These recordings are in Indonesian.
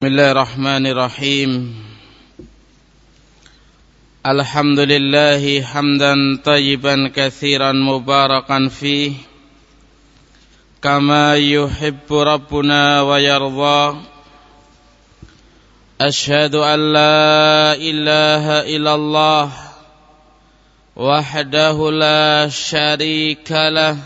بسم الله الرحمن الرحيم. الحمد لله حمدا طيبا كثيرا مباركا فيه. كما يحب ربنا ويرضى. أشهد أن لا إله إلا الله وحده لا شريك له.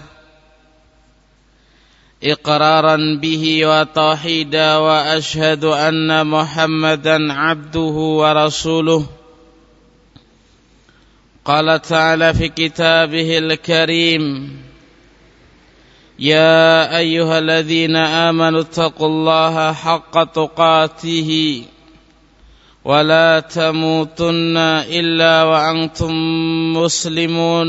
إقرارا به وتوحيدا وأشهد أن محمدا عبده ورسوله. قال تعالى في كتابه الكريم يا أيها الذين آمنوا اتقوا الله حق تقاته ولا تموتن إلا وأنتم مسلمون.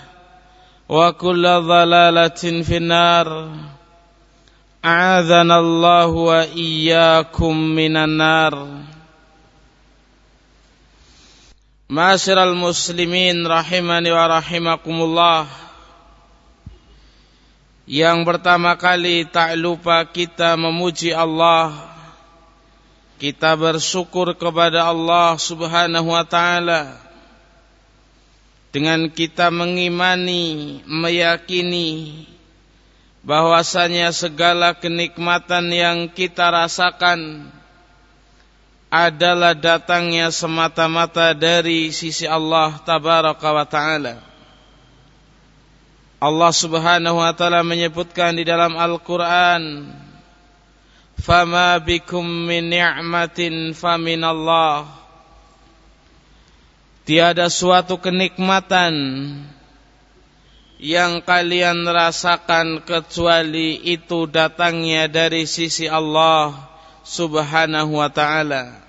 وكل ضلالة في النار أعاذنا الله وإياكم من النار Masyiral muslimin rahimani wa rahimakumullah Yang pertama kali tak lupa kita memuji Allah Kita bersyukur kepada Allah subhanahu wa ta'ala Dengan kita mengimani, meyakini bahwasanya segala kenikmatan yang kita rasakan adalah datangnya semata-mata dari sisi Allah tabaraka wa taala. Allah Subhanahu wa taala menyebutkan di dalam Al-Qur'an, "Fama bikum min ni'matin faminallah." Tiada suatu kenikmatan yang kalian rasakan kecuali itu datangnya dari sisi Allah Subhanahu wa taala.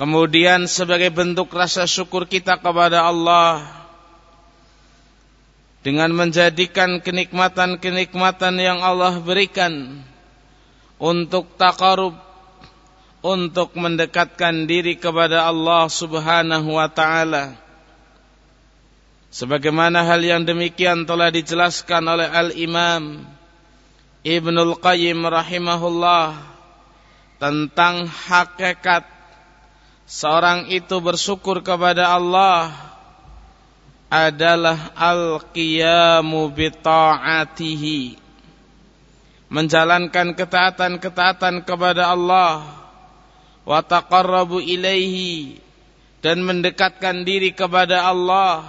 Kemudian sebagai bentuk rasa syukur kita kepada Allah dengan menjadikan kenikmatan-kenikmatan yang Allah berikan untuk takarub untuk mendekatkan diri kepada Allah Subhanahu wa taala. Sebagaimana hal yang demikian telah dijelaskan oleh Al-Imam Ibnul Qayyim rahimahullah tentang hakikat seorang itu bersyukur kepada Allah adalah al-qiyamu bi ta'atihi menjalankan ketaatan-ketaatan kepada Allah wa taqarrabu ilaihi dan mendekatkan diri kepada Allah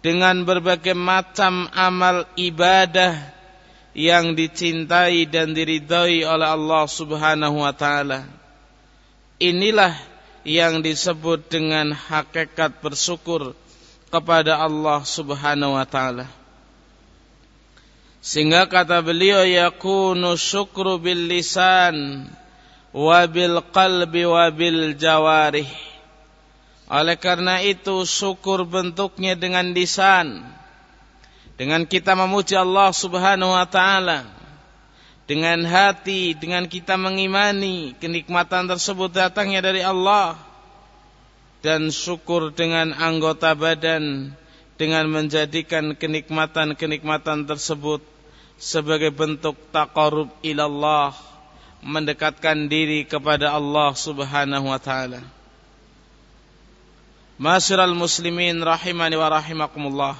dengan berbagai macam amal ibadah yang dicintai dan diridhai oleh Allah Subhanahu wa taala. Inilah yang disebut dengan hakikat bersyukur kepada Allah Subhanahu wa taala. Sehingga kata beliau yakunu syukru bil lisan wa bil qalbi wa bil jawarih. Oleh karena itu syukur bentuknya dengan lisan. Dengan kita memuji Allah Subhanahu wa taala dengan hati, dengan kita mengimani kenikmatan tersebut datangnya dari Allah dan syukur dengan anggota badan dengan menjadikan kenikmatan-kenikmatan tersebut sebagai bentuk taqarrub ilallah mendekatkan diri kepada Allah Subhanahu wa taala. Masyiral muslimin rahimani wa rahimakumullah.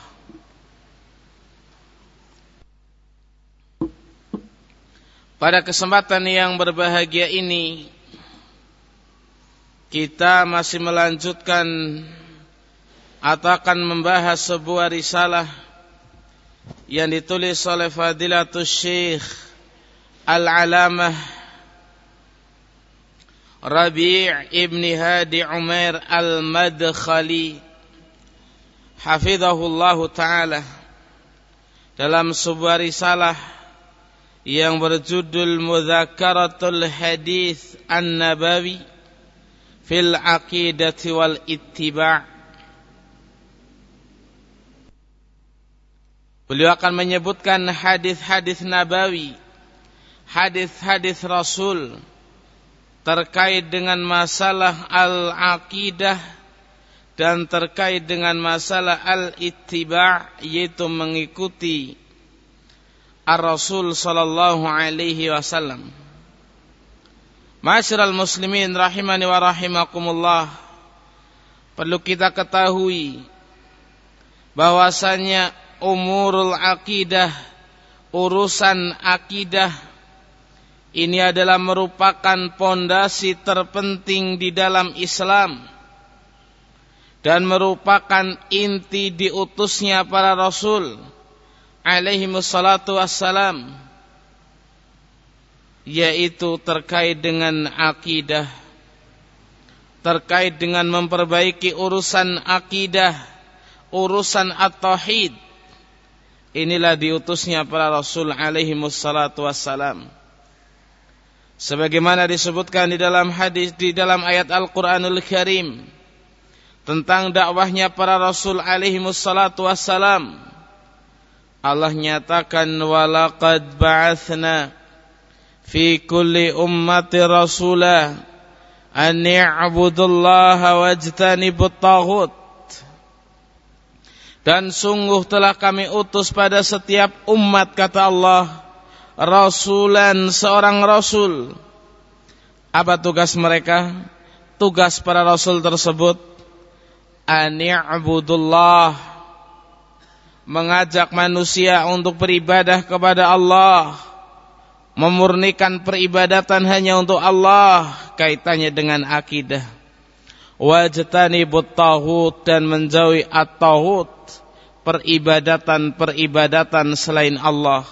Pada kesempatan yang berbahagia ini kita masih melanjutkan atau akan membahas sebuah risalah yang ditulis oleh Fadilatul Syekh Al-Alamah Rabi' Ibn Hadi Umar Al-Madkhali Hafizahullah Ta'ala dalam sebuah risalah yang berjudul Mudhakaratul Hadis An-Nabawi fil Aqidati wal Ittiba' Beliau akan menyebutkan hadis-hadis nabawi, hadis-hadis Rasul terkait dengan masalah al-aqidah dan terkait dengan masalah al-ittiba' yaitu mengikuti ar-Rasul sallallahu alaihi wasallam. Masyiral muslimin rahimani wa rahimakumullah. Perlu kita ketahui bahwasanya umurul akidah, urusan akidah ini adalah merupakan pondasi terpenting di dalam Islam dan merupakan inti diutusnya para rasul alaihi wassalatu wassalam yaitu terkait dengan akidah terkait dengan memperbaiki urusan akidah urusan at-tauhid. Inilah diutusnya para rasul alaihi wassalatu wassalam sebagaimana disebutkan di dalam hadis di dalam ayat Al-Qur'anul Karim tentang dakwahnya para rasul alaihi wassalatu wassalam. Allah nyatakan walaqad ba'athna fi kulli ummati rasula an i'budullaha wajtanibut taghut. Dan sungguh telah kami utus pada setiap umat kata Allah Rasulan seorang Rasul. Apa tugas mereka? Tugas para Rasul tersebut Ani'budullah Mengajak manusia untuk beribadah kepada Allah Memurnikan peribadatan hanya untuk Allah Kaitannya dengan akidah. Wajtani buttahut dan menjauhi at-tahut peribadatan-peribadatan selain Allah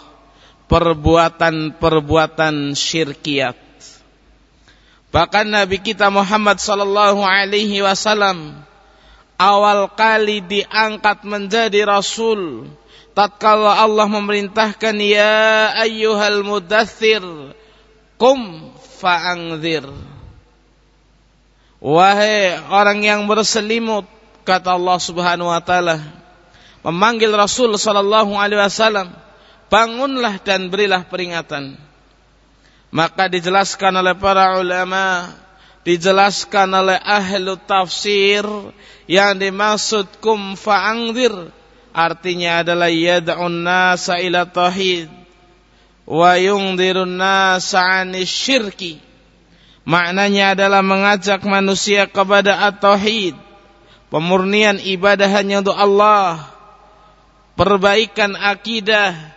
perbuatan-perbuatan syirkiat bahkan Nabi kita Muhammad sallallahu alaihi wasallam awal kali diangkat menjadi rasul tatkala Allah memerintahkan ya ayyuhal mudaththir kum fa'angzir. Wahai orang yang berselimut kata Allah Subhanahu wa taala memanggil Rasul sallallahu alaihi wasallam bangunlah dan berilah peringatan. Maka dijelaskan oleh para ulama dijelaskan oleh ahlu tafsir yang dimaksud kum fa'angdir artinya adalah yad'un nasa ila tauhid wa yungdirun nasa 'anil syirki. Maknanya adalah mengajak manusia kepada at-tauhid, pemurnian ibadah hanya untuk Allah, perbaikan akidah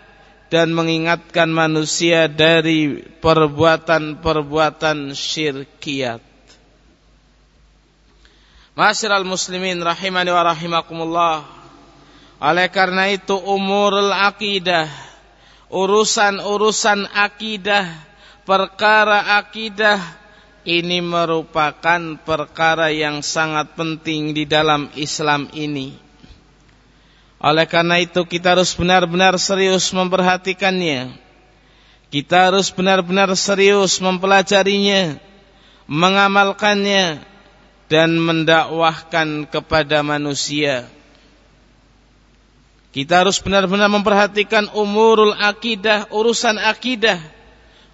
dan mengingatkan manusia dari perbuatan-perbuatan syirkiat. Masyiral muslimin rahimani wa rahimakumullah. Oleh karena itu umurul akidah, urusan-urusan akidah, perkara akidah ini merupakan perkara yang sangat penting di dalam Islam ini. Oleh karena itu kita harus benar-benar serius memperhatikannya. Kita harus benar-benar serius mempelajarinya, mengamalkannya dan mendakwahkan kepada manusia. Kita harus benar-benar memperhatikan umurul akidah, urusan akidah,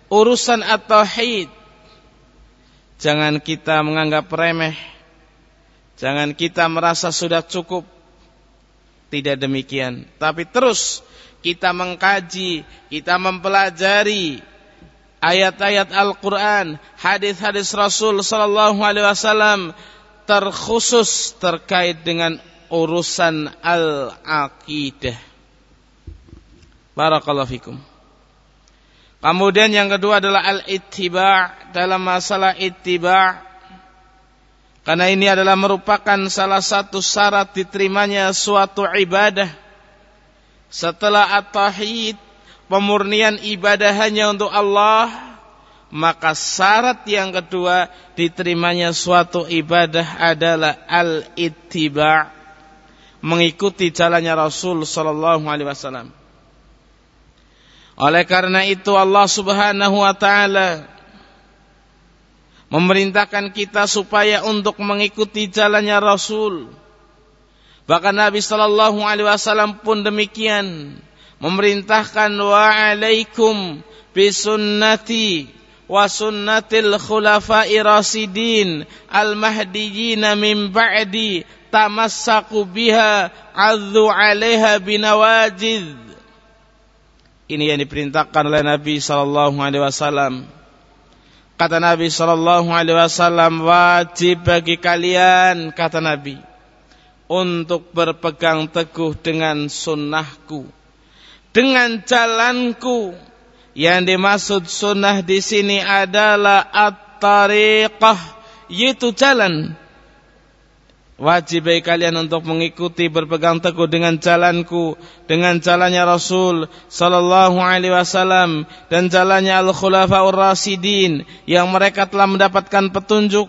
urusan at-tauhid Jangan kita menganggap remeh. Jangan kita merasa sudah cukup. Tidak demikian. Tapi terus kita mengkaji, kita mempelajari ayat-ayat Al-Quran, hadis-hadis Rasul Sallallahu Alaihi Wasallam terkhusus terkait dengan urusan al-aqidah. Barakallahu fikum. Kemudian yang kedua adalah al-ittiba' dalam masalah ittiba' karena ini adalah merupakan salah satu syarat diterimanya suatu ibadah. Setelah at-tauhid, pemurnian ibadah hanya untuk Allah, maka syarat yang kedua diterimanya suatu ibadah adalah al-ittiba' mengikuti jalannya Rasul sallallahu alaihi wasallam. Oleh karena itu Allah Subhanahu wa taala memerintahkan kita supaya untuk mengikuti jalannya Rasul. Bahkan Nabi sallallahu alaihi wasallam pun demikian memerintahkan wa alaikum bisunnati wa sunnatil khulafa'i rasidin al mahdiyyin min ba'di tamassaku biha adzu 'alaiha binawajidh ini yang diperintahkan oleh Nabi sallallahu alaihi wasallam. Kata Nabi sallallahu alaihi wasallam wajib bagi kalian kata Nabi untuk berpegang teguh dengan sunnahku dengan jalanku. Yang dimaksud sunnah di sini adalah at-tariqah yaitu jalan Wajib bagi kalian untuk mengikuti berpegang teguh dengan jalanku, dengan jalannya Rasul sallallahu alaihi wasallam dan jalannya al-khulafaur rasidin yang mereka telah mendapatkan petunjuk.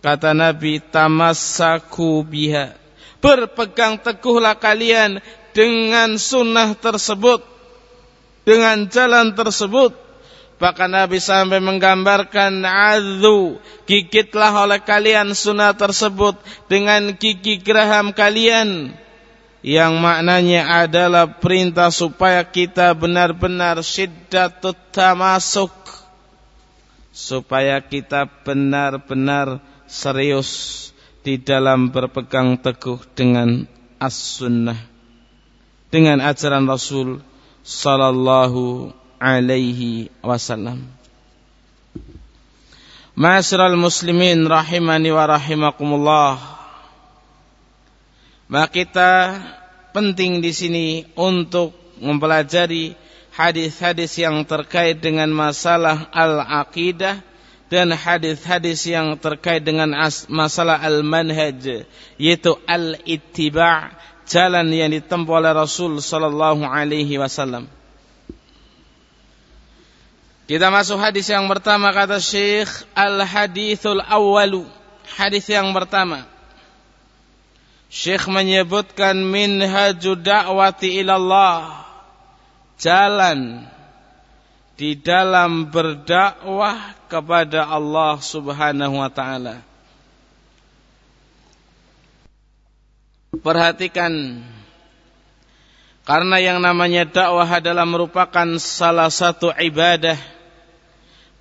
Kata Nabi, tamassaku biha. Berpegang teguhlah kalian dengan sunnah tersebut, dengan jalan tersebut Bahkan Nabi sampai menggambarkan azu, gigitlah oleh kalian sunnah tersebut dengan gigi geraham kalian. Yang maknanya adalah perintah supaya kita benar-benar syiddatut tamasuk. Supaya kita benar-benar serius di dalam berpegang teguh dengan as-sunnah. Dengan ajaran Rasul sallallahu alaihi wasallam. Ma'asyiral muslimin rahimani wa rahimakumullah. Maka kita penting di sini untuk mempelajari hadis-hadis yang terkait dengan masalah al-aqidah dan hadis-hadis yang terkait dengan masalah al-manhaj yaitu al-ittiba' jalan yang ditempuh oleh Rasul sallallahu alaihi wasallam. Kita masuk hadis yang pertama kata Syekh Al-Hadithul Awalu. Hadis yang pertama. Syekh menyebutkan minhaju da'wati ilallah. Jalan di dalam berdakwah kepada Allah Subhanahu wa taala. Perhatikan karena yang namanya dakwah adalah merupakan salah satu ibadah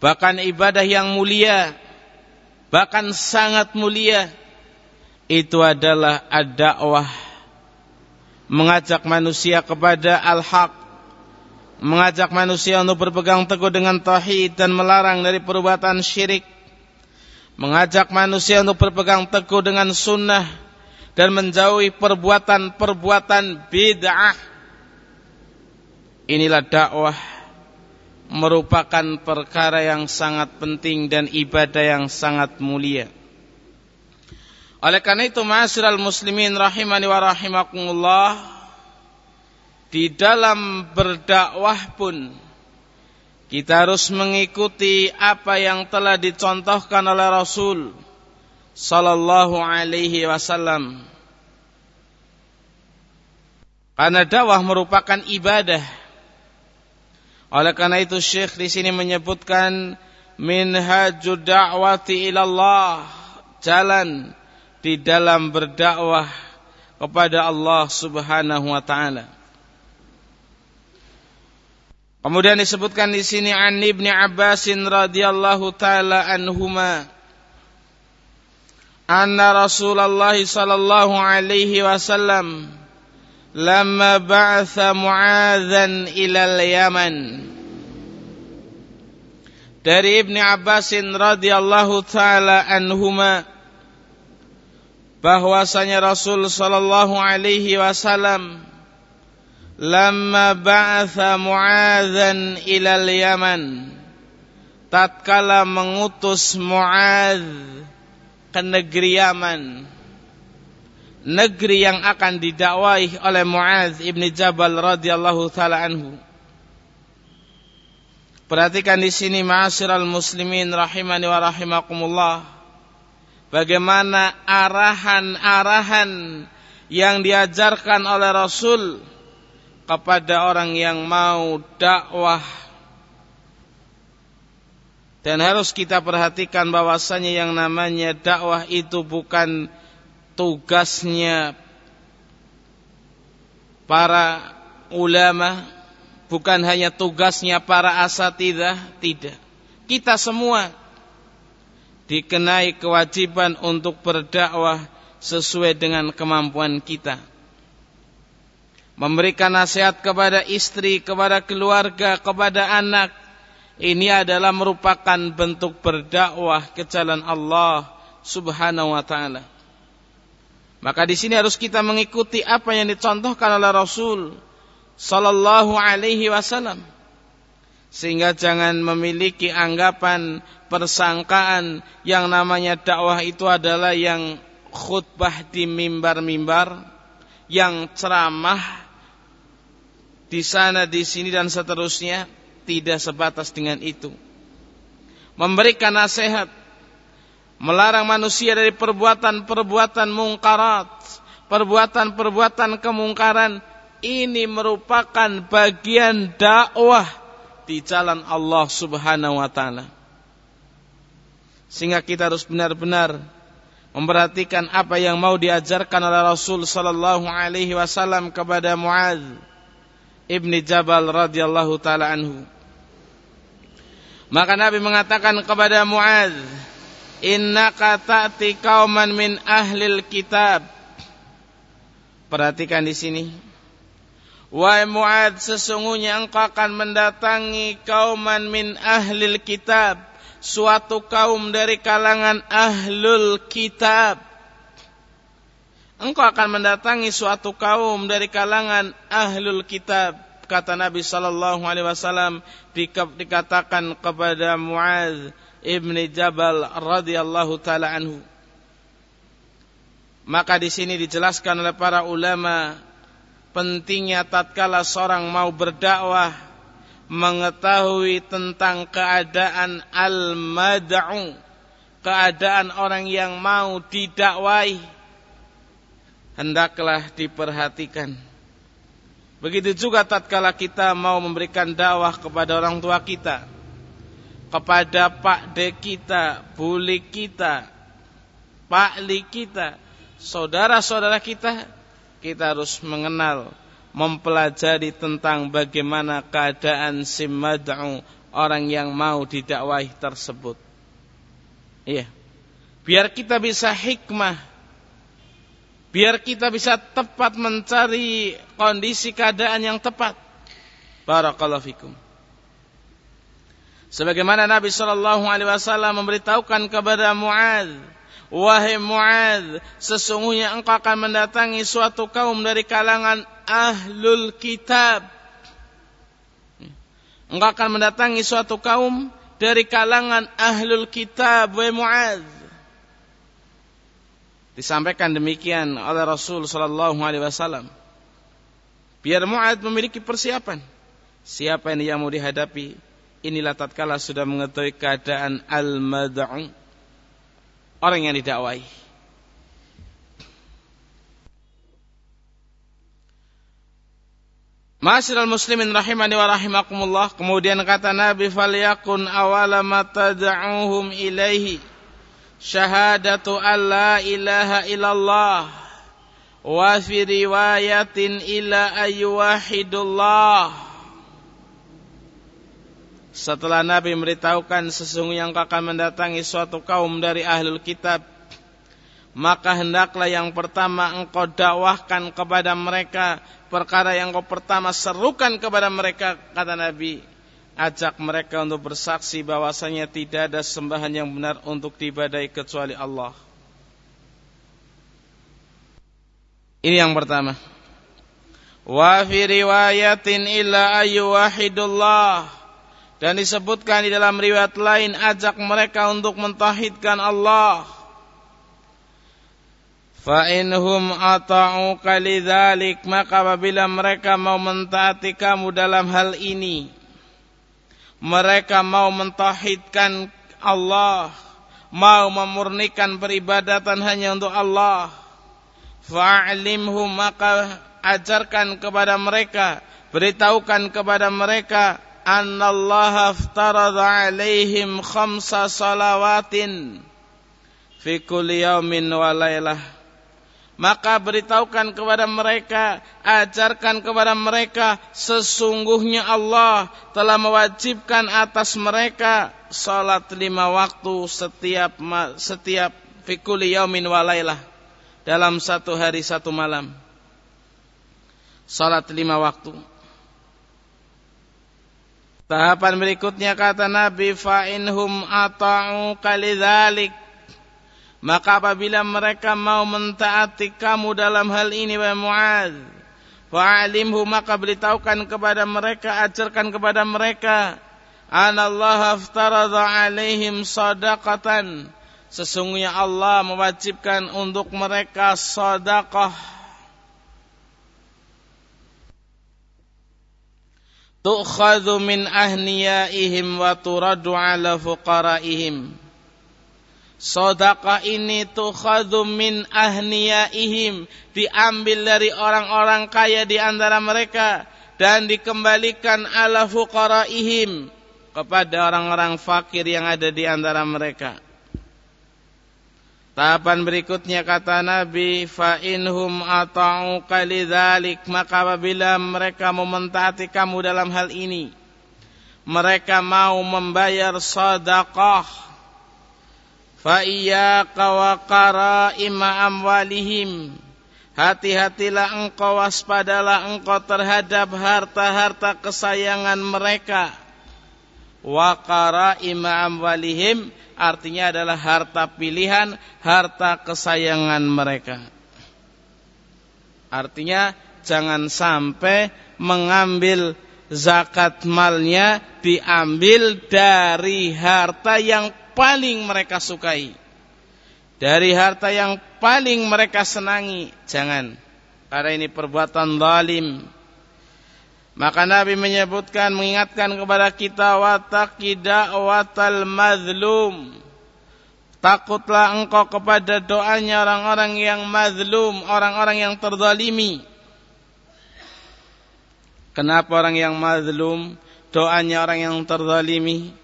bahkan ibadah yang mulia, bahkan sangat mulia, itu adalah ad-da'wah. Mengajak manusia kepada al-haq, mengajak manusia untuk berpegang teguh dengan tauhid dan melarang dari perbuatan syirik, mengajak manusia untuk berpegang teguh dengan sunnah dan menjauhi perbuatan-perbuatan bid'ah. Inilah dakwah merupakan perkara yang sangat penting dan ibadah yang sangat mulia. Oleh karena itu, ma'asyiral muslimin rahimani wa rahimakumullah, di dalam berdakwah pun kita harus mengikuti apa yang telah dicontohkan oleh Rasul sallallahu alaihi wasallam. Karena dakwah merupakan ibadah oleh karena itu Syekh di sini menyebutkan minhajud da'wati ilallah, jalan di dalam berdakwah kepada Allah Subhanahu wa taala. Kemudian disebutkan di sini an Ibnu Abbas radhiyallahu taala anhuma anna Rasulullah sallallahu alaihi wasallam lamma ba'atha Mu'adzan ila al-Yaman dari Ibni Abbasin radhiyallahu taala anhuma bahwasanya Rasul sallallahu alaihi wasallam lamma ba'atha Mu'adzan ila al-Yaman tatkala mengutus Mu'adz ke negeri Yaman negeri yang akan didakwai oleh Muaz ibni Jabal radhiyallahu taala anhu. Perhatikan di sini ma'asyiral muslimin rahimani wa rahimakumullah bagaimana arahan-arahan yang diajarkan oleh Rasul kepada orang yang mau dakwah. Dan harus kita perhatikan bahwasanya yang namanya dakwah itu bukan tugasnya para ulama, bukan hanya tugasnya para asatidah, tidak. Kita semua dikenai kewajiban untuk berdakwah sesuai dengan kemampuan kita. Memberikan nasihat kepada istri, kepada keluarga, kepada anak, ini adalah merupakan bentuk berdakwah ke jalan Allah Subhanahu wa taala. Maka di sini harus kita mengikuti apa yang dicontohkan oleh Rasul sallallahu alaihi wasallam. Sehingga jangan memiliki anggapan persangkaan yang namanya dakwah itu adalah yang khutbah di mimbar-mimbar, yang ceramah di sana di sini dan seterusnya tidak sebatas dengan itu. Memberikan nasihat, melarang manusia dari perbuatan-perbuatan mungkarat, perbuatan-perbuatan kemungkaran, ini merupakan bagian dakwah di jalan Allah Subhanahu wa taala. Sehingga kita harus benar-benar memperhatikan apa yang mau diajarkan oleh Rasul sallallahu alaihi wasallam kepada Muadz ibni Jabal radhiyallahu taala anhu. Maka Nabi mengatakan kepada Muaz, "Innaka ta'ti qauman min ahlil kitab." Perhatikan di sini. Wahai Muaz, sesungguhnya engkau akan mendatangi kauman min ahlil kitab, suatu kaum dari kalangan ahlul kitab. Engkau akan mendatangi suatu kaum dari kalangan ahlul kitab kata Nabi sallallahu alaihi wasallam dikatakan kepada Muaz ibni Jabal radhiyallahu taala anhu. Maka di sini dijelaskan oleh para ulama pentingnya tatkala seorang mau berdakwah mengetahui tentang keadaan al-mad'u, keadaan orang yang mau didakwai. Hendaklah diperhatikan. Begitu juga tatkala kita mau memberikan dakwah kepada orang tua kita, kepada Pak De kita, Buli kita, Pak Li kita, saudara-saudara kita, kita harus mengenal, mempelajari tentang bagaimana keadaan simad'u orang yang mau didakwahi tersebut. Iya. Biar kita bisa hikmah biar kita bisa tepat mencari kondisi keadaan yang tepat. Barakallahu fikum. Sebagaimana Nabi Shallallahu Alaihi Wasallam memberitahukan kepada Muad, wahai Muad, sesungguhnya engkau akan mendatangi suatu kaum dari kalangan ahlul kitab. Engkau akan mendatangi suatu kaum dari kalangan ahlul kitab, wahai Muad Disampaikan demikian oleh Rasul sallallahu alaihi wasallam. Biar Mu'ad memiliki persiapan. Siapa yang mau dihadapi? Inilah tatkala sudah mengetahui keadaan al-mad'u. Orang yang didakwai. Masyiral muslimin rahimani wa rahimakumullah. Kemudian kata Nabi falyakun awala ma tad'uhum ilaihi syahadatu alla ilaha illallah wa fi riwayatin ila ayyuhidullah setelah Nabi memberitahukan sesungguhnya engkau akan mendatangi suatu kaum dari ahlul kitab maka hendaklah yang pertama engkau dakwahkan kepada mereka perkara yang engkau pertama serukan kepada mereka kata Nabi. Ajak mereka untuk bersaksi bahwasanya tidak ada sembahan yang benar untuk diibadai kecuali Allah. Ini yang pertama. Wa fi riwayatin illa ayu wahidullah dan disebutkan di dalam riwayat lain ajak mereka untuk mentauhidkan Allah. Fa inhum ata'u kalidzalik maka apabila mereka mau mentaati kamu dalam hal ini mereka mau mentauhidkan Allah mau memurnikan peribadatan hanya untuk Allah. Fa'limhum maka ajarkan kepada mereka beritahukan kepada mereka annallaha aftarada alaihim khamsa salawatin fi kulli yaumin wa lailah maka beritahukan kepada mereka, ajarkan kepada mereka sesungguhnya Allah telah mewajibkan atas mereka salat lima waktu setiap setiap fikuli yaumin walailah dalam satu hari satu malam. Salat lima waktu. Tahapan berikutnya kata Nabi fa'inhum ata'u kalidhalik maka apabila mereka mau mentaati kamu dalam hal ini wa Mu'ad Fa'alimhu maka beritahukan kepada mereka Ajarkan kepada mereka Anallah aftaradha alaihim sadaqatan. Sesungguhnya Allah mewajibkan untuk mereka sadaqah Tu'khadhu min ahniyaihim wa turadu ala fuqaraihim Sodakah ini tukhadu min ahniyaihim. Diambil dari orang-orang kaya di antara mereka. Dan dikembalikan ala fuqaraihim. Kepada orang-orang fakir yang ada di antara mereka. Tahapan berikutnya kata Nabi, fa inhum ata'u kalidhalik, maka apabila mereka mementaati kamu dalam hal ini, mereka mau membayar sedekah Fa iyyaka wa qara'ima amwalihim. Hati-hatilah engkau waspadalah engkau terhadap harta-harta kesayangan mereka. Wa qara'ima amwalihim artinya adalah harta pilihan, harta kesayangan mereka. Artinya jangan sampai mengambil zakat malnya diambil dari harta yang paling mereka sukai. Dari harta yang paling mereka senangi. Jangan. Karena ini perbuatan zalim. Maka Nabi menyebutkan, mengingatkan kepada kita, Wataki da'watal mazlum. Takutlah engkau kepada doanya orang-orang yang mazlum, orang-orang yang terzalimi. Kenapa orang yang mazlum? Doanya orang yang terzalimi.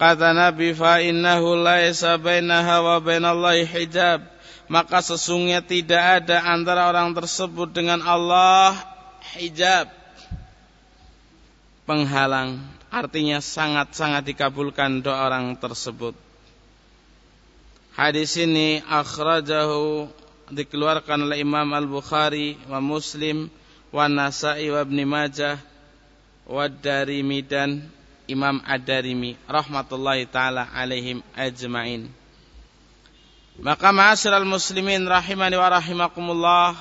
Kata Nabi fa innahu laisa bainaha wa bainallahi hijab. Maka sesungguhnya tidak ada antara orang tersebut dengan Allah hijab. Penghalang. Artinya sangat-sangat dikabulkan doa orang tersebut. Hadis ini akhrajahu dikeluarkan oleh Imam Al-Bukhari wa Muslim wa Nasa'i wa Ibn Majah wa Darimi dan Imam Ad-Darimi rahmatullahi taala alaihim ajmain. Maka ma'asyiral muslimin rahimani wa rahimakumullah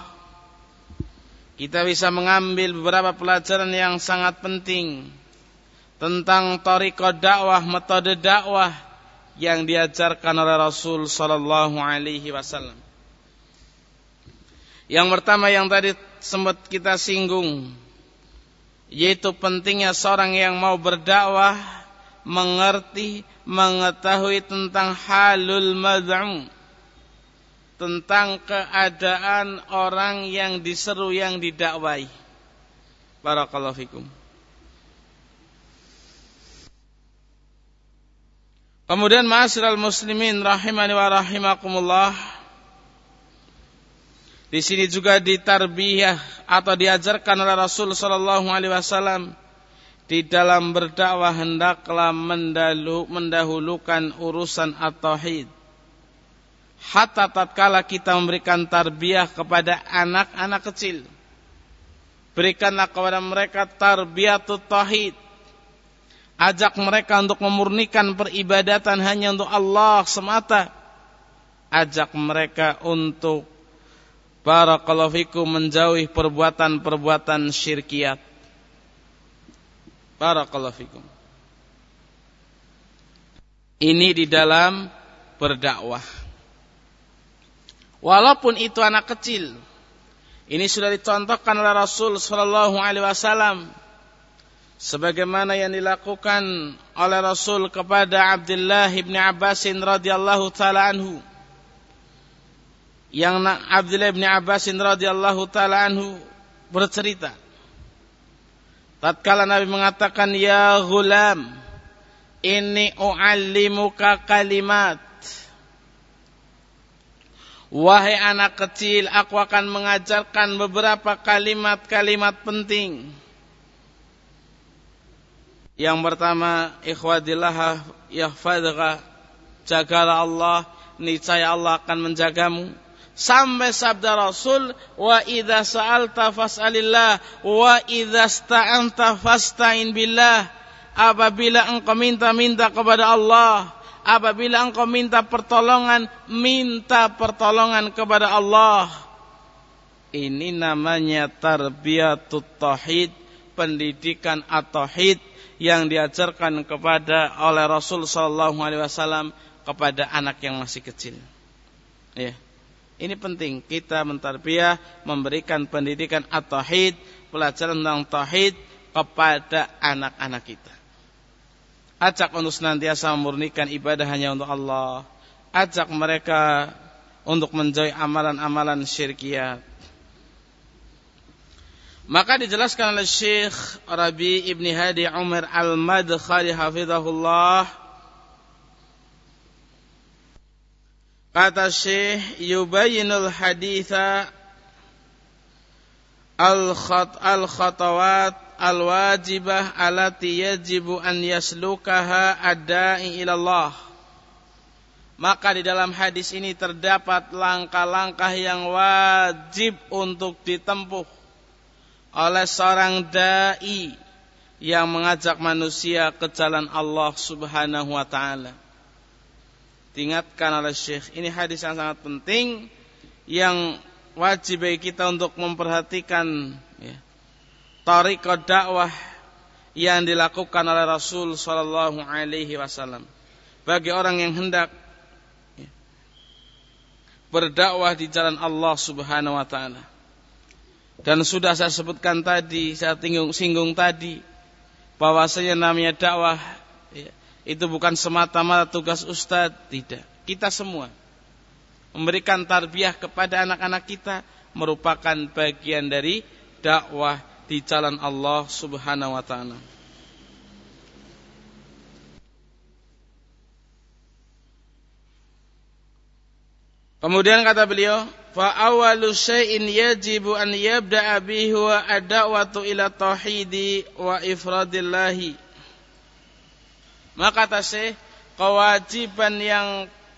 kita bisa mengambil beberapa pelajaran yang sangat penting tentang tariqah dakwah, metode dakwah yang diajarkan oleh Rasul sallallahu alaihi wasallam. Yang pertama yang tadi sempat kita singgung yaitu pentingnya seorang yang mau berdakwah mengerti, mengetahui tentang halul mad'um tentang keadaan orang yang diseru yang didakwai. Barakallahu fikum. Kemudian ma'asyiral muslimin rahimani wa rahimakumullah di sini juga ditarbiyah atau diajarkan oleh Rasul sallallahu alaihi wasallam di dalam berdakwah hendaklah mendahulukan urusan at-tauhid. Hatta tatkala kita memberikan tarbiyah kepada anak-anak kecil. Berikanlah kepada mereka tarbiyatut tauhid. Ajak mereka untuk memurnikan peribadatan hanya untuk Allah semata. Ajak mereka untuk barakallahu fikum menjauhi perbuatan-perbuatan syirkiat. Barakallahu fikum. Ini di dalam berdakwah. Walaupun itu anak kecil. Ini sudah dicontohkan oleh Rasul sallallahu alaihi wasallam sebagaimana yang dilakukan oleh Rasul kepada Abdullah bin Abbas radhiyallahu taala anhu. Yang Abdullah bin Abbas radhiyallahu taala anhu bercerita tatkala Nabi mengatakan ya gulam ini uallimuka kalimat Wahai anak kecil, aku akan mengajarkan beberapa kalimat-kalimat penting. Yang pertama, ikhwadillah yahfadha, jagalah Allah, niscaya Allah akan menjagamu. Sampai sabda Rasul, wa idza sa'alta fas'alillah, wa idza sta'anta fasta'in billah. Apabila engkau minta-minta kepada Allah, apabila engkau minta pertolongan, minta pertolongan kepada Allah. Ini namanya tarbiyatut tauhid, pendidikan at-tauhid yang diajarkan kepada oleh Rasul sallallahu alaihi wasallam kepada anak yang masih kecil. Ya. Ini penting kita mentarbiyah memberikan pendidikan at-tauhid, pelajaran tentang tauhid kepada anak-anak kita. Ajak untuk senantiasa memurnikan ibadah hanya untuk Allah. Ajak mereka untuk menjauhi amalan-amalan syirkiyat. Maka dijelaskan oleh Syekh Rabi Ibni Hadi Umar Al-Madkhali hafizahullah Kata Syekh yubayinul haditha al-khatawat al-wajibah alati yajibu an yaslukaha adai ilallah. Maka di dalam hadis ini terdapat langkah-langkah yang wajib untuk ditempuh oleh seorang dai yang mengajak manusia ke jalan Allah Subhanahu wa taala. Diingatkan oleh Syekh, ini hadis yang sangat penting yang wajib bagi kita untuk memperhatikan tariqah dakwah yang dilakukan oleh Rasul sallallahu alaihi wasallam bagi orang yang hendak berdakwah di jalan Allah Subhanahu wa taala. Dan sudah saya sebutkan tadi, saya tinggung, singgung tadi bahwasanya namanya dakwah ya, itu bukan semata-mata tugas ustadz, tidak. Kita semua memberikan tarbiyah kepada anak-anak kita merupakan bagian dari dakwah di jalan Allah Subhanahu wa taala. Kemudian kata beliau, fa awwalu syai'in yajibu an yabda'a bihi wa ad-da'watu ila tauhidi wa ifradillahi. Maka kata Syekh, kewajiban yang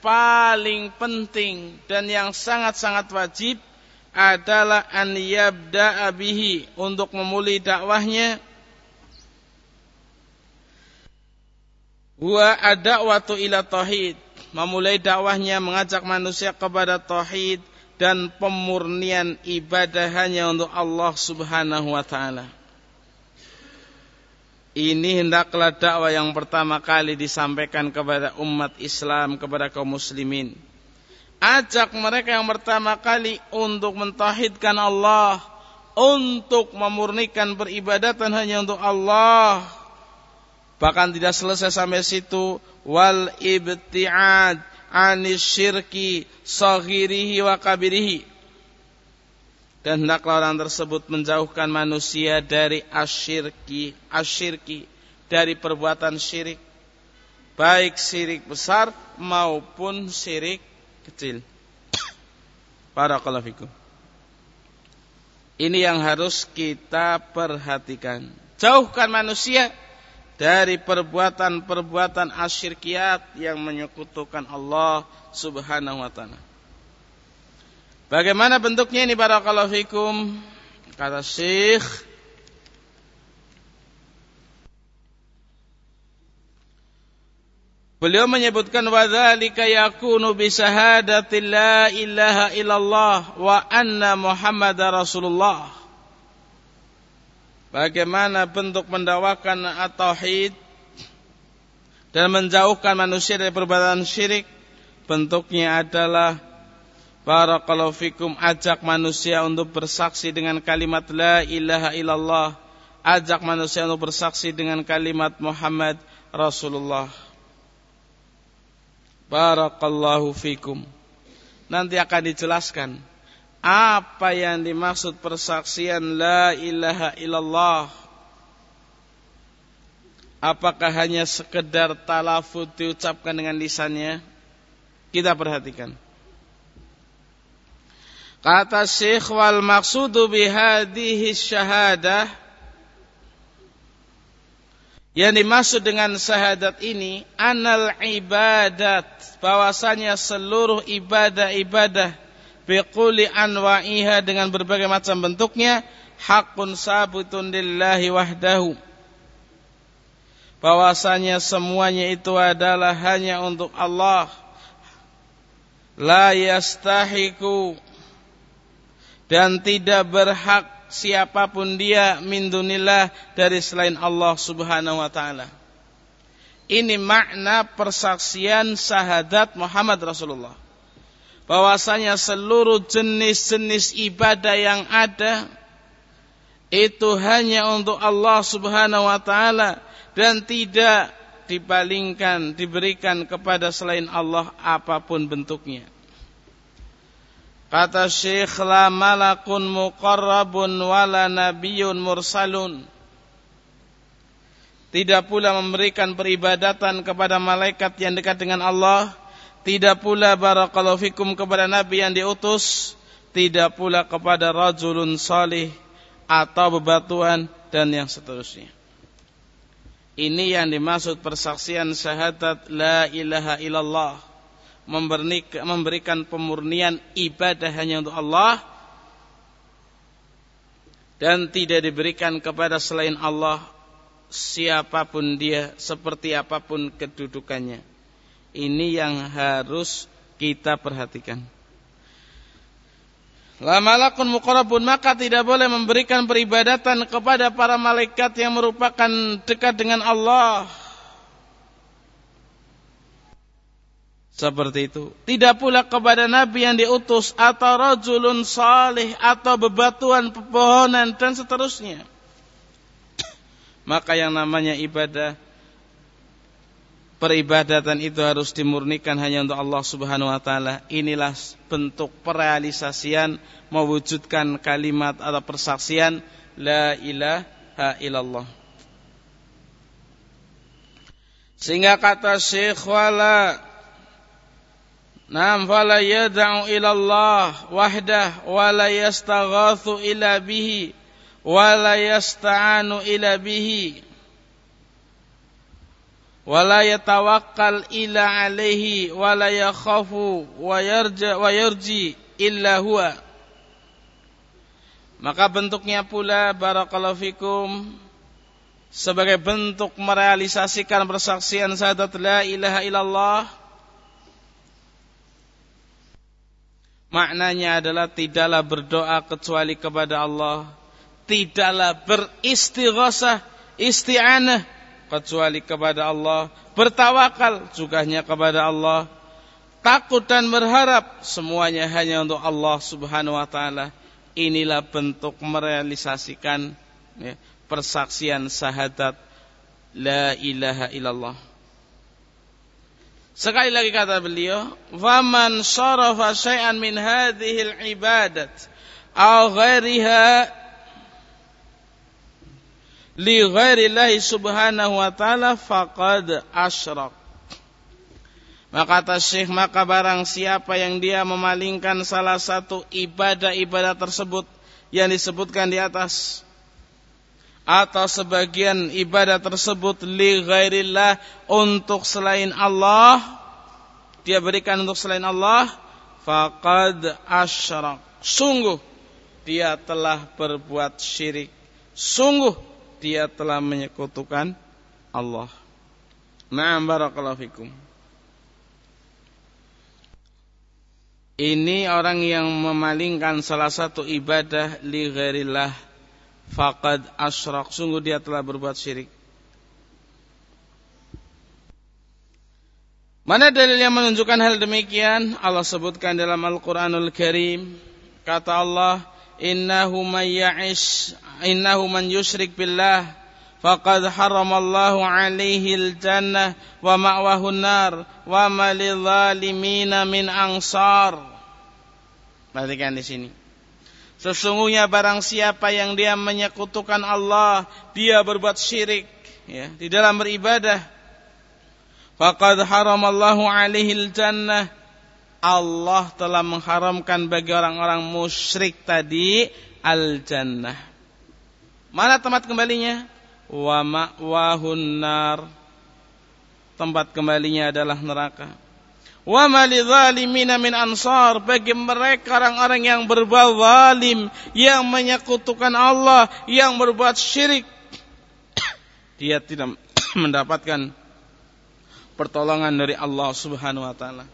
paling penting dan yang sangat-sangat wajib adalah an yabda'a bihi untuk memulai dakwahnya wa ad-da'watu ila tauhid memulai dakwahnya mengajak manusia kepada tauhid dan pemurnian ibadah hanya untuk Allah Subhanahu wa taala. Ini hendaklah dakwah yang pertama kali disampaikan kepada umat Islam, kepada kaum muslimin ajak mereka yang pertama kali untuk mentauhidkan Allah, untuk memurnikan peribadatan hanya untuk Allah. Bahkan tidak selesai sampai situ wal ibtiad anis syirki saghirihi wa kabirihi. Dan hendaklah orang tersebut menjauhkan manusia dari asyirki, asyirki, dari perbuatan syirik. Baik syirik besar maupun syirik kecil. Barakallahu fikum. Ini yang harus kita perhatikan. Jauhkan manusia dari perbuatan-perbuatan asyirkiat yang menyekutukan Allah Subhanahu wa taala. Bagaimana bentuknya ini barakallahu fikum? Kata Syekh Beliau menyebutkan wadzalika yakunu bi syahadati la ilaha illallah wa anna Muhammadar Rasulullah. Bagaimana bentuk mendakwakan at-tauhid dan menjauhkan manusia dari perbuatan syirik? Bentuknya adalah barakallahu fikum ajak manusia untuk bersaksi dengan kalimat la ilaha illallah, ajak manusia untuk bersaksi dengan kalimat Muhammad Rasulullah. Barakallahu fikum. Nanti akan dijelaskan apa yang dimaksud persaksian la ilaha illallah. Apakah hanya sekedar talafut diucapkan dengan lisannya? Kita perhatikan. Kata Syekh wal maksudu bihadihi syahadah yang dimaksud dengan syahadat ini anal ibadat. Bahwasanya seluruh ibadah-ibadah biquli anwa'iha dengan berbagai macam bentuknya hakun sabutun lillahi wahdahu. Bahwasanya semuanya itu adalah hanya untuk Allah. La yastahiku dan tidak berhak siapa pun dia min dunillah dari selain Allah Subhanahu wa taala. Ini makna persaksian syahadat Muhammad Rasulullah. Bahwasanya seluruh jenis-jenis ibadah yang ada itu hanya untuk Allah Subhanahu wa taala dan tidak dipalingkan diberikan kepada selain Allah apa pun bentuknya. Kata Syekh la malakun muqarrabun wala nabiyyun mursalun. Tidak pula memberikan peribadatan kepada malaikat yang dekat dengan Allah, tidak pula barakallahu fikum kepada nabi yang diutus, tidak pula kepada rajulun salih atau bebatuan dan yang seterusnya. Ini yang dimaksud persaksian syahadat la ilaha illallah memberikan pemurnian ibadah hanya untuk Allah dan tidak diberikan kepada selain Allah siapa pun dia seperti apa pun kedudukannya. Ini yang harus kita perhatikan. La malakun muqarrabun maka tidak boleh memberikan peribadatan kepada para malaikat yang merupakan dekat dengan Allah Seperti itu. Tidak pula kepada Nabi yang diutus atau rajulun salih atau bebatuan pepohonan dan seterusnya. Maka yang namanya ibadah peribadatan itu harus dimurnikan hanya untuk Allah Subhanahu wa taala. Inilah bentuk perealisasian mewujudkan kalimat atau persaksian la ilaha illallah. Sehingga kata Syekh wala Naam fala yad'u ila Allah wahdah wa la yastaghathu ila bihi wa la yasta'anu ila bihi wa la yatawakkal ila alaihi wa la yakhafu wa yarja wa yarji illa huwa. Maka bentuknya pula barakallahu fikum sebagai bentuk merealisasikan persaksian syahadat la ilaha illallah Maknanya adalah tidaklah berdoa kecuali kepada Allah. Tidaklah beristighosah, isti'anah kecuali kepada Allah. Bertawakal juga hanya kepada Allah. Takut dan berharap semuanya hanya untuk Allah Subhanahu wa taala. Inilah bentuk merealisasikan ya, persaksian syahadat la ilaha illallah. Sekali lagi kata beliau, "Faman sharafa syai'an min hadhihi al-ibadat aw ghairiha li ghairi Allah subhanahu wa ta'ala faqad asyrak." Maka kata Syekh, maka barang siapa yang dia memalingkan salah satu ibadah-ibadah tersebut yang disebutkan di atas atau sebagian ibadah tersebut li ghairillah untuk selain Allah dia berikan untuk selain Allah faqad asyrak. Sungguh dia telah berbuat syirik. Sungguh dia telah menyekutukan Allah. Na'am barakallahu fikum. Ini orang yang memalingkan salah satu ibadah li ghairillah faqad asyrak. Sungguh dia telah berbuat syirik. Mana dalil yang menunjukkan hal demikian? Allah sebutkan dalam Al-Qur'anul Karim. Kata Allah, "Innahu man ya'ish innahu man yusyrik billah faqad haramallahu 'alaihi al-jannah wa ma'wahu an-nar wa ma lidh-dhalimin min ansar." Perhatikan di sini. Sesungguhnya barang siapa yang dia menyekutukan Allah, dia berbuat syirik ya, di dalam beribadah. Faqad haramallahu alaihi jannah. Allah telah mengharamkan bagi orang-orang musyrik tadi al-jannah. Mana tempat kembalinya? Wa ma'wahun nar. Tempat kembalinya adalah neraka. Wa malidzalimina min ansar bagi mereka orang-orang yang berbuat zalim, yang menyekutukan Allah, yang berbuat syirik. Dia tidak mendapatkan pertolongan dari Allah Subhanahu wa taala.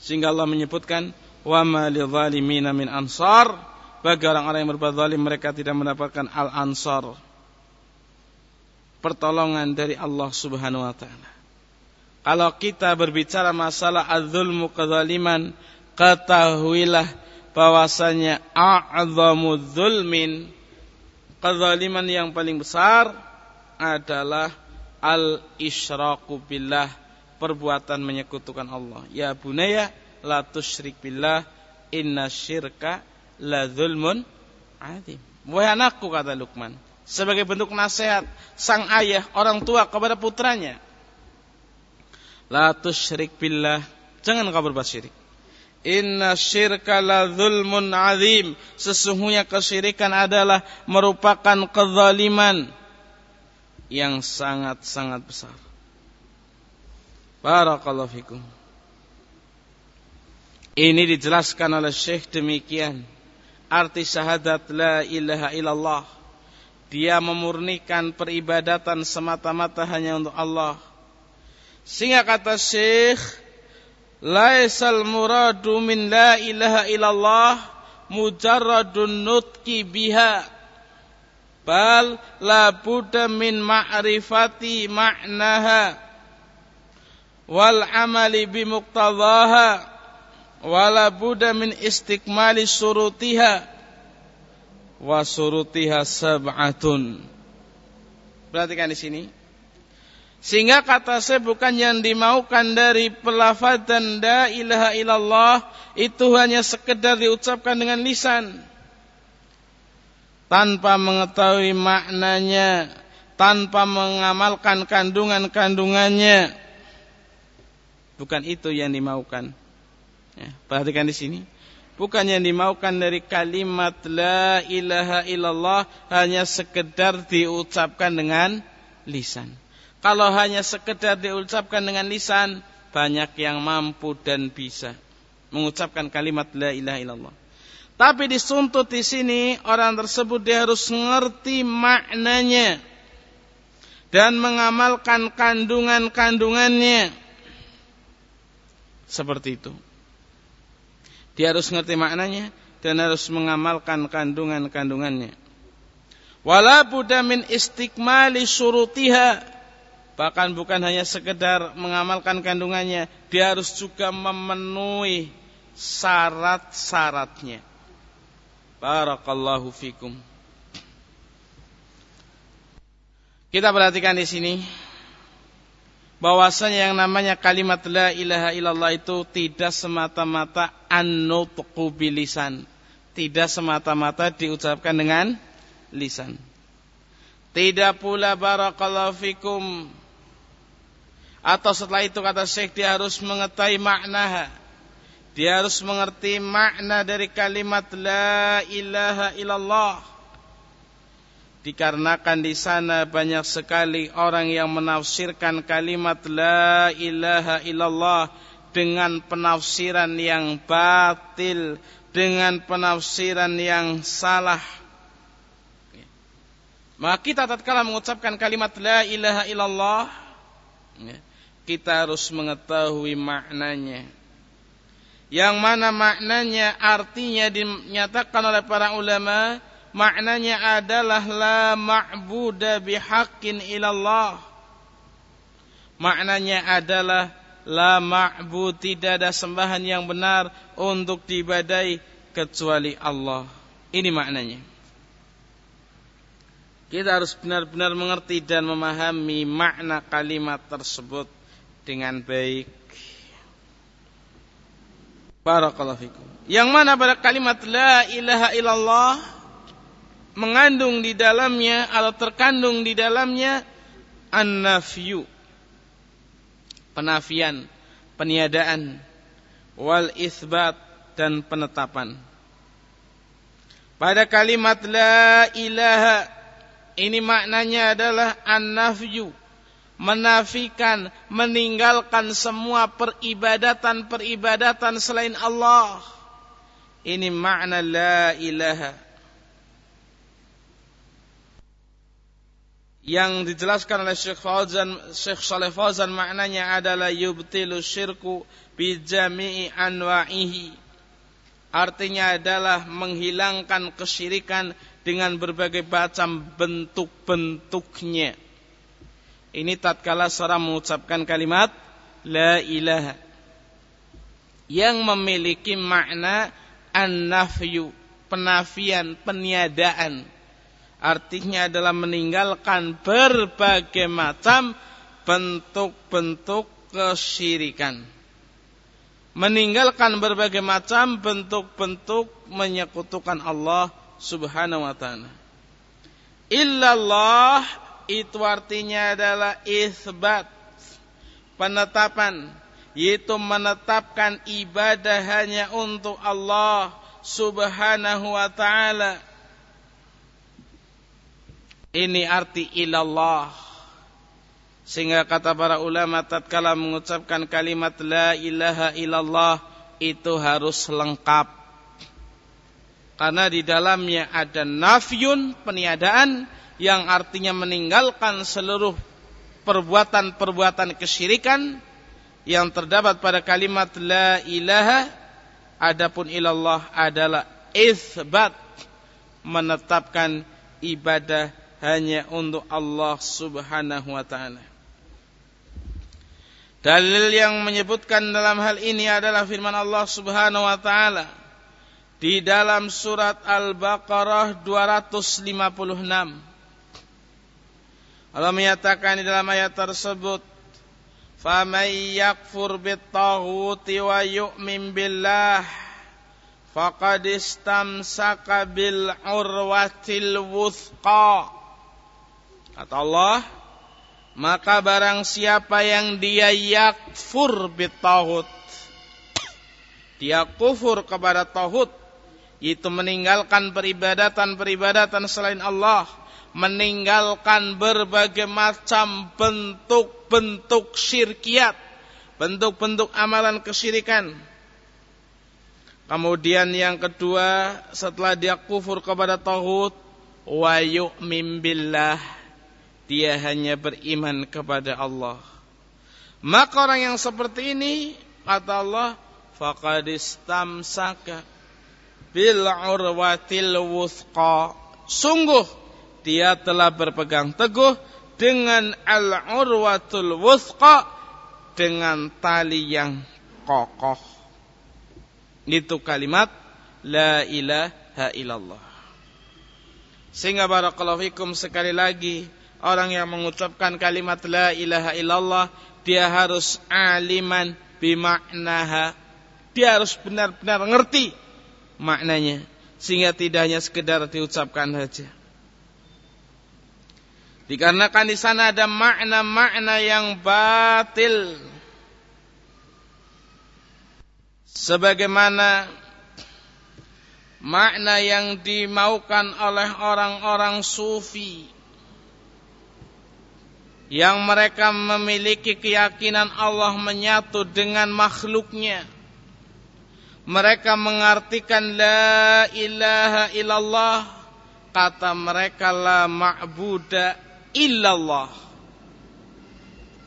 Sehingga Allah menyebutkan wa malidzalimina min ansar bagi orang-orang yang berbuat zalim mereka tidak mendapatkan al-ansar pertolongan dari Allah Subhanahu wa taala. Kalau kita berbicara masalah az-zulmu kezaliman, ketahuilah bahwasanya a'zamu zulmin kezaliman yang paling besar adalah al-isyraku billah, perbuatan menyekutukan Allah. Ya bunaya la tusyrik billah, inna syirka la zulmun adzim. Wahai anakku kata Luqman, sebagai bentuk nasihat sang ayah orang tua kepada putranya, La tusyrik billah. Jangan kau berbuat syirik. Inna syirka la zulmun azim. Sesungguhnya kesyirikan adalah merupakan kezaliman yang sangat-sangat besar. Barakallahu fikum. Ini dijelaskan oleh Syekh demikian. Arti syahadat la ilaha illallah. Dia memurnikan peribadatan semata-mata hanya untuk Allah sehingga kata Syekh, Laisal muradu min la ilaha illallah mujarradun nutki biha. Bal la budda min ma'rifati ma'naha wal amali bi muqtadaha wala budda min istikmali surutiha wa surutiha sab'atun. Perhatikan di sini sehingga kata saya bukan yang dimaukan dari pelafatan la ilaha illallah itu hanya sekedar diucapkan dengan lisan tanpa mengetahui maknanya, tanpa mengamalkan kandungan-kandungannya. Bukan itu yang dimaukan. Ya, perhatikan di sini. Bukan yang dimaukan dari kalimat la ilaha illallah hanya sekedar diucapkan dengan lisan. Kalau hanya sekedar diucapkan dengan lisan, banyak yang mampu dan bisa mengucapkan kalimat la ilaha illallah. Tapi disuntut di sini orang tersebut dia harus mengerti maknanya dan mengamalkan kandungan-kandungannya. Seperti itu. Dia harus mengerti maknanya dan harus mengamalkan kandungan-kandungannya. Wala budda min istikmali surutiha Bahkan bukan hanya sekedar mengamalkan kandungannya, dia harus juga memenuhi syarat-syaratnya. Barakallahu fikum. Kita perhatikan di sini bahwasanya yang namanya kalimat la ilaha illallah itu tidak semata-mata an-nutqu bilisan, tidak semata-mata diucapkan dengan lisan. Tidak pula barakallahu fikum atau setelah itu kata Syekh dia harus mengetahui makna dia harus mengerti makna dari kalimat la ilaha illallah dikarenakan di sana banyak sekali orang yang menafsirkan kalimat la ilaha illallah dengan penafsiran yang batil, dengan penafsiran yang salah. Maka kita tatkala mengucapkan kalimat la ilaha illallah, kita harus mengetahui maknanya. Yang mana maknanya artinya dinyatakan oleh para ulama, maknanya adalah la ma'buda bihaqqin ilallah. Maknanya adalah la ma'bud tidak ada sembahan yang benar untuk diibadai kecuali Allah. Ini maknanya. Kita harus benar-benar mengerti dan memahami makna kalimat tersebut dengan baik. Barakallahu fikum. Yang mana pada kalimat la ilaha illallah mengandung di dalamnya atau terkandung di dalamnya an-nafyu penafian, peniadaan, wal isbat dan penetapan. Pada kalimat la ilaha ini maknanya adalah an-nafyu menafikan, meninggalkan semua peribadatan-peribadatan selain Allah. Ini makna la ilaha. yang dijelaskan oleh Syekh Fauzan Syekh Saleh Fauzan maknanya adalah yubtilu syirku bi jami'i anwa'ihi artinya adalah menghilangkan kesyirikan dengan berbagai macam bentuk-bentuknya ini tatkala seorang mengucapkan kalimat la ilaha yang memiliki makna an-nafyu penafian peniadaan artinya adalah meninggalkan berbagai macam bentuk-bentuk kesyirikan. Meninggalkan berbagai macam bentuk-bentuk menyekutukan Allah Subhanahu wa taala. Illallah itu artinya adalah isbat penetapan yaitu menetapkan ibadah hanya untuk Allah Subhanahu wa taala ini arti ilallah. Sehingga kata para ulama tatkala mengucapkan kalimat la ilaha illallah itu harus lengkap. Karena di dalamnya ada nafyun peniadaan yang artinya meninggalkan seluruh perbuatan-perbuatan kesyirikan yang terdapat pada kalimat la ilaha adapun ilallah adalah isbat menetapkan ibadah hanya untuk Allah Subhanahu wa taala. Dalil yang menyebutkan dalam hal ini adalah firman Allah Subhanahu wa taala di dalam surat Al-Baqarah 256. Allah menyatakan di dalam ayat tersebut, "Faman yakfur bit-taghuti wa yu'min billah" faqad istamsaka bil urwatil wuthqa. Kata Allah, maka barang siapa yang dia yakfur bitahut, dia kufur kepada tauhid, itu meninggalkan peribadatan-peribadatan selain Allah, meninggalkan berbagai macam bentuk-bentuk syirkiat, bentuk-bentuk amalan kesyirikan. Kemudian yang kedua, setelah dia kufur kepada tauhid, wa yu'min billah dia hanya beriman kepada Allah. Maka orang yang seperti ini kata Allah faqad istamsaka bil urwatil wuthqa. Sungguh dia telah berpegang teguh dengan al urwatul wuthqa dengan tali yang kokoh. Itu kalimat la ilaha illallah. Sehingga barakallahu fikum sekali lagi orang yang mengucapkan kalimat la ilaha illallah dia harus aliman bimaknaha dia harus benar-benar ngerti maknanya sehingga tidak hanya sekedar diucapkan saja dikarenakan di sana ada makna-makna yang batil. Sebagaimana makna yang dimaukan oleh orang-orang sufi. Yang mereka memiliki keyakinan Allah menyatu dengan makhluknya. Mereka mengartikan la ilaha illallah. Kata mereka la ma'buda illallah.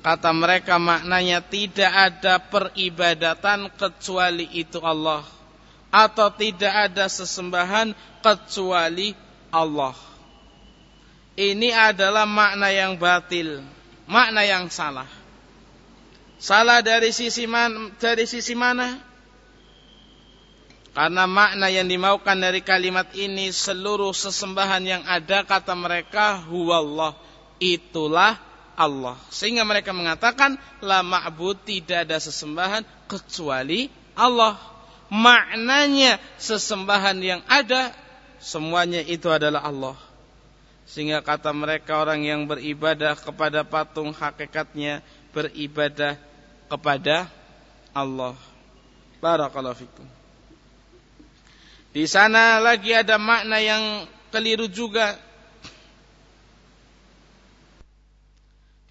Kata mereka maknanya tidak ada peribadatan kecuali itu Allah atau tidak ada sesembahan kecuali Allah. Ini adalah makna yang batil makna yang salah. Salah dari sisi mana? Dari sisi mana? Karena makna yang dimaukan dari kalimat ini seluruh sesembahan yang ada kata mereka huwallah itulah Allah. Sehingga mereka mengatakan la ma'bud tidak ada sesembahan kecuali Allah. Maknanya sesembahan yang ada semuanya itu adalah Allah. Sehingga kata mereka orang yang beribadah kepada patung hakikatnya beribadah kepada Allah. Barakallahu fikum. Di sana lagi ada makna yang keliru juga.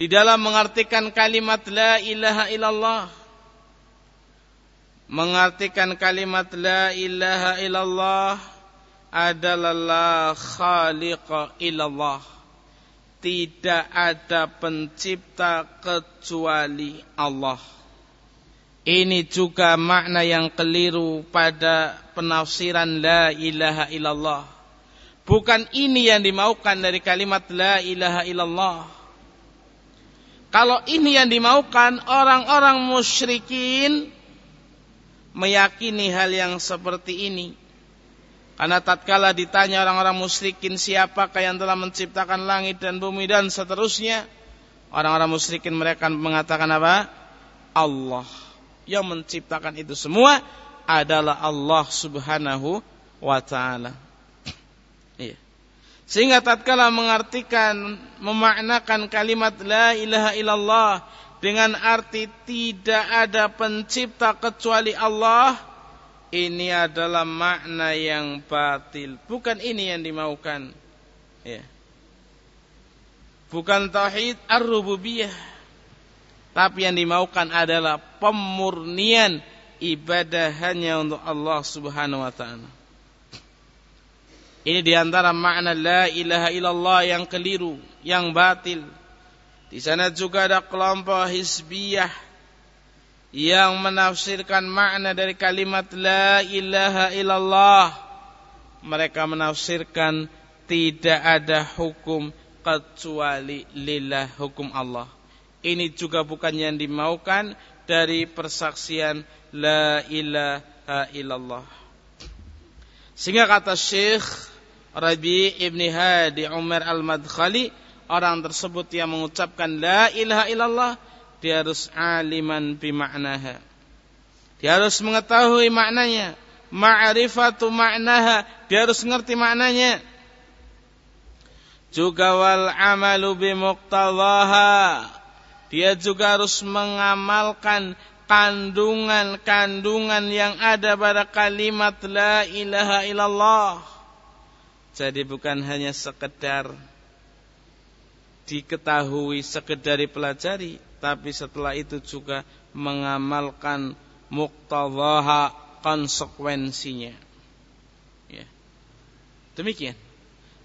Di dalam mengartikan kalimat la ilaha illallah. Mengartikan kalimat la ilaha illallah adalah la khaliqa illallah. Tidak ada pencipta kecuali Allah. Ini juga makna yang keliru pada penafsiran la ilaha illallah. Bukan ini yang dimaukan dari kalimat la ilaha illallah. Kalau ini yang dimaukan orang-orang musyrikin meyakini hal yang seperti ini. Karena tatkala ditanya orang-orang musyrikin siapakah yang telah menciptakan langit dan bumi dan seterusnya, orang-orang musyrikin mereka mengatakan apa? Allah. Yang menciptakan itu semua adalah Allah Subhanahu wa taala. Sehingga tatkala mengartikan memaknakan kalimat la ilaha illallah dengan arti tidak ada pencipta kecuali Allah, ini adalah makna yang batil. Bukan ini yang dimaukan. Ya. Bukan tauhid ar-rububiyah. Tapi yang dimaukan adalah pemurnian ibadah hanya untuk Allah Subhanahu wa taala. Ini di antara makna la ilaha illallah yang keliru, yang batil. Di sana juga ada kelompok hizbiyah yang menafsirkan makna dari kalimat la ilaha illallah. Mereka menafsirkan tidak ada hukum kecuali lillah hukum Allah. Ini juga bukan yang dimaukan dari persaksian la ilaha illallah. Sehingga kata Syekh Rabi Ibni Hadi Umar Al-Madkhali orang tersebut yang mengucapkan la ilaha illallah dia harus aliman bimaknaha. Dia harus mengetahui maknanya. Ma'rifatu maknaha. Dia harus mengerti maknanya. Juga wal amalu bimuqtadaha. Dia juga harus mengamalkan kandungan-kandungan yang ada pada kalimat la ilaha illallah. Jadi bukan hanya sekedar diketahui, sekedar dipelajari, tapi setelah itu juga mengamalkan muktadhaha konsekuensinya. Ya. Demikian.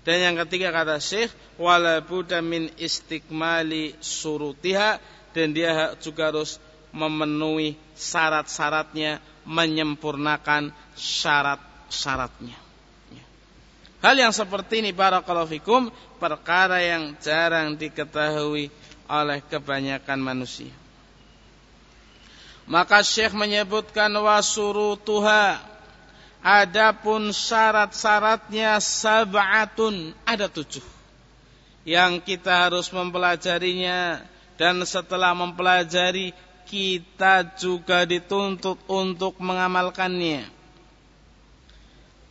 Dan yang ketiga kata Syekh wala budda min istiqmali surutiha dan dia juga harus memenuhi syarat-syaratnya, menyempurnakan syarat-syaratnya. Hal yang seperti ini para fikum perkara yang jarang diketahui oleh kebanyakan manusia. Maka Syekh menyebutkan wasurutuha adapun syarat-syaratnya sab'atun ada tujuh yang kita harus mempelajarinya dan setelah mempelajari kita juga dituntut untuk mengamalkannya.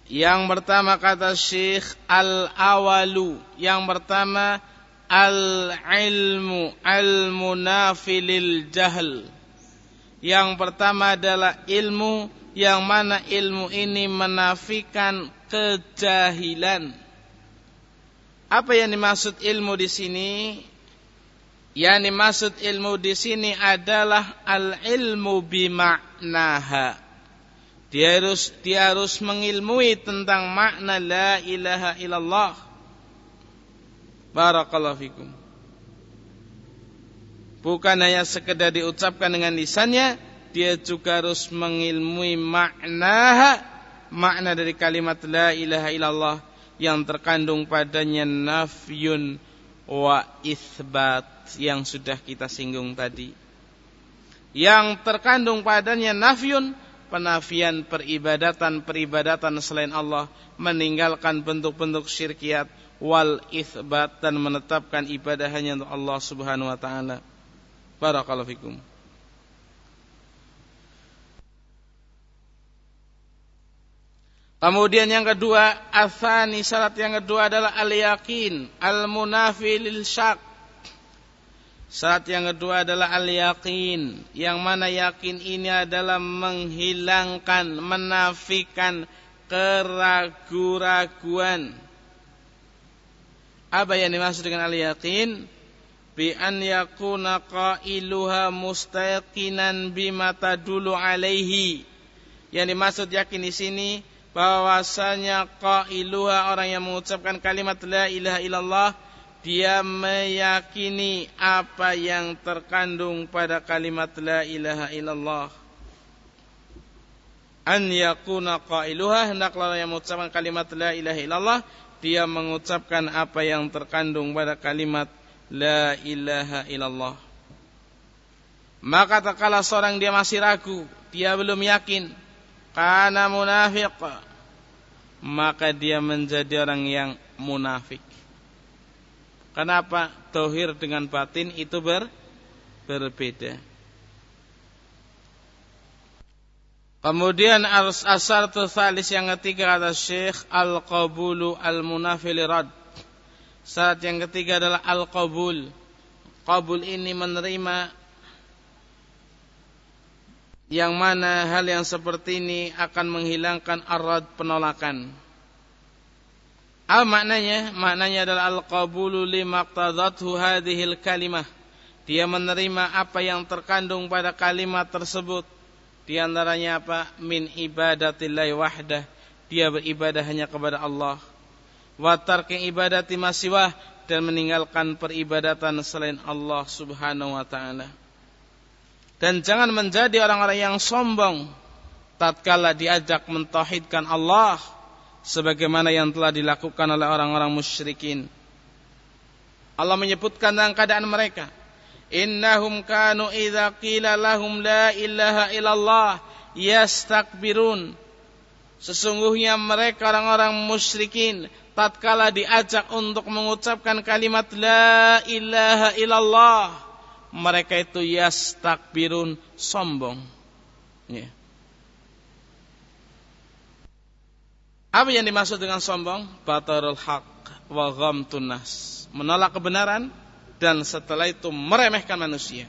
Yang pertama kata Syekh al-awalu, yang pertama al-ilmu al-munafilil jahl. Yang pertama adalah ilmu yang mana ilmu ini menafikan kejahilan. Apa yang dimaksud ilmu di sini? Yani maksud ilmu di sini adalah al-ilmu bimaknaha. Dia harus dia harus mengilmui tentang makna la ilaha illallah. Barakallahu fikum. Bukan hanya sekedar diucapkan dengan lisannya, dia juga harus mengilmui makna makna dari kalimat la ilaha illallah yang terkandung padanya nafyun wa isbat yang sudah kita singgung tadi. Yang terkandung padanya nafyun penafian peribadatan-peribadatan selain Allah, meninggalkan bentuk-bentuk syirkiat wal isbat dan menetapkan ibadah hanya untuk Allah Subhanahu wa taala. Barakallahu fikum. Kemudian yang kedua, afani syarat yang kedua adalah al-yakin, al-munafi lil syak. Syarat yang kedua adalah al-yakin, yang mana yakin ini adalah menghilangkan, menafikan keraguan-raguan. Apa yang dimaksud dengan al-yakin? bi an yakuna qailuha mustaqinan bima tadulu alaihi. Yang dimaksud yakin di sini bahwasanya qailuha orang yang mengucapkan kalimat la ilaha illallah dia meyakini apa yang terkandung pada kalimat la ilaha illallah. An yakuna qailuha hendaklah yang mengucapkan kalimat la ilaha illallah dia mengucapkan apa yang terkandung pada kalimat La ilaha illallah Maka tak kala seorang dia masih ragu Dia belum yakin Karena munafik Maka dia menjadi orang yang munafik Kenapa? Tohir dengan batin itu ber, berbeda Kemudian asar tsalis yang ketiga kata Syekh al-qabulu al-munafil rad Syarat yang ketiga adalah al-qabul. Qabul ini menerima yang mana hal yang seperti ini akan menghilangkan arad penolakan. Apa maknanya? Maknanya adalah al-qabulu limaqtadathu hadhil kalimah. Dia menerima apa yang terkandung pada kalimat tersebut. Di antaranya apa? Min ibadatillahi wahdah. Dia beribadah hanya kepada Allah wa tarki ibadati masiwah dan meninggalkan peribadatan selain Allah Subhanahu wa taala. Dan jangan menjadi orang-orang yang sombong tatkala diajak mentauhidkan Allah sebagaimana yang telah dilakukan oleh orang-orang musyrikin. Allah menyebutkan dalam keadaan mereka, innahum kanu idza qila lahum la ilaha illallah yastakbirun. Sesungguhnya mereka orang-orang musyrikin tatkala diajak untuk mengucapkan kalimat la ilaha illallah mereka itu yastakbirun sombong ya. Apa yang dimaksud dengan sombong? Batarul haq wa ghamtun nas. Menolak kebenaran dan setelah itu meremehkan manusia.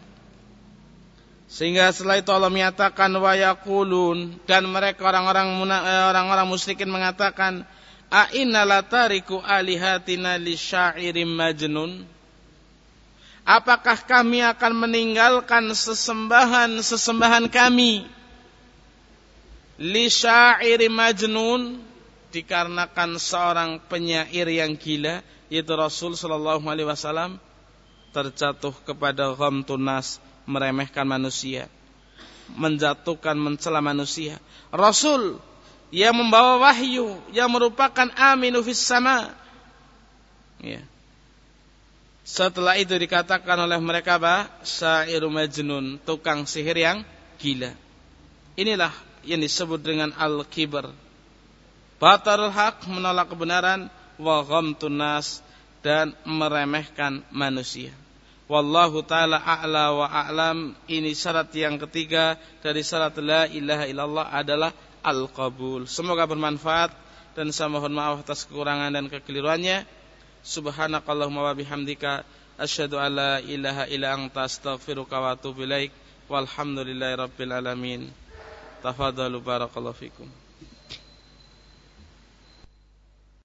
Sehingga setelah itu Allah menyatakan wa yaqulun. Dan mereka orang-orang eh, orang-orang musyrikin mengatakan A'inna latariku alihatina li syairim majnun. Apakah kami akan meninggalkan sesembahan-sesembahan kami? Li syairim majnun dikarenakan seorang penyair yang gila yaitu Rasul sallallahu alaihi wasallam terjatuh kepada ghamtun nas meremehkan manusia menjatuhkan mencela manusia Rasul yang membawa wahyu yang merupakan aminu fis sama. Ya. Setelah itu dikatakan oleh mereka apa? Syairu majnun, tukang sihir yang gila. Inilah yang disebut dengan al-kibar. Batarul haq menolak kebenaran wa ghamtun nas dan meremehkan manusia. Wallahu taala a'la wa a'lam. Ini syarat yang ketiga dari syarat la ilaha illallah adalah al-qabul. Semoga bermanfaat dan saya mohon maaf atas kekurangan dan kekeliruannya. Subhanakallahumma wa bihamdika asyhadu an la ilaha illa anta astaghfiruka wa atubu ilaik. Walhamdulillahirabbil alamin. Tafadhalu barakallahu fikum.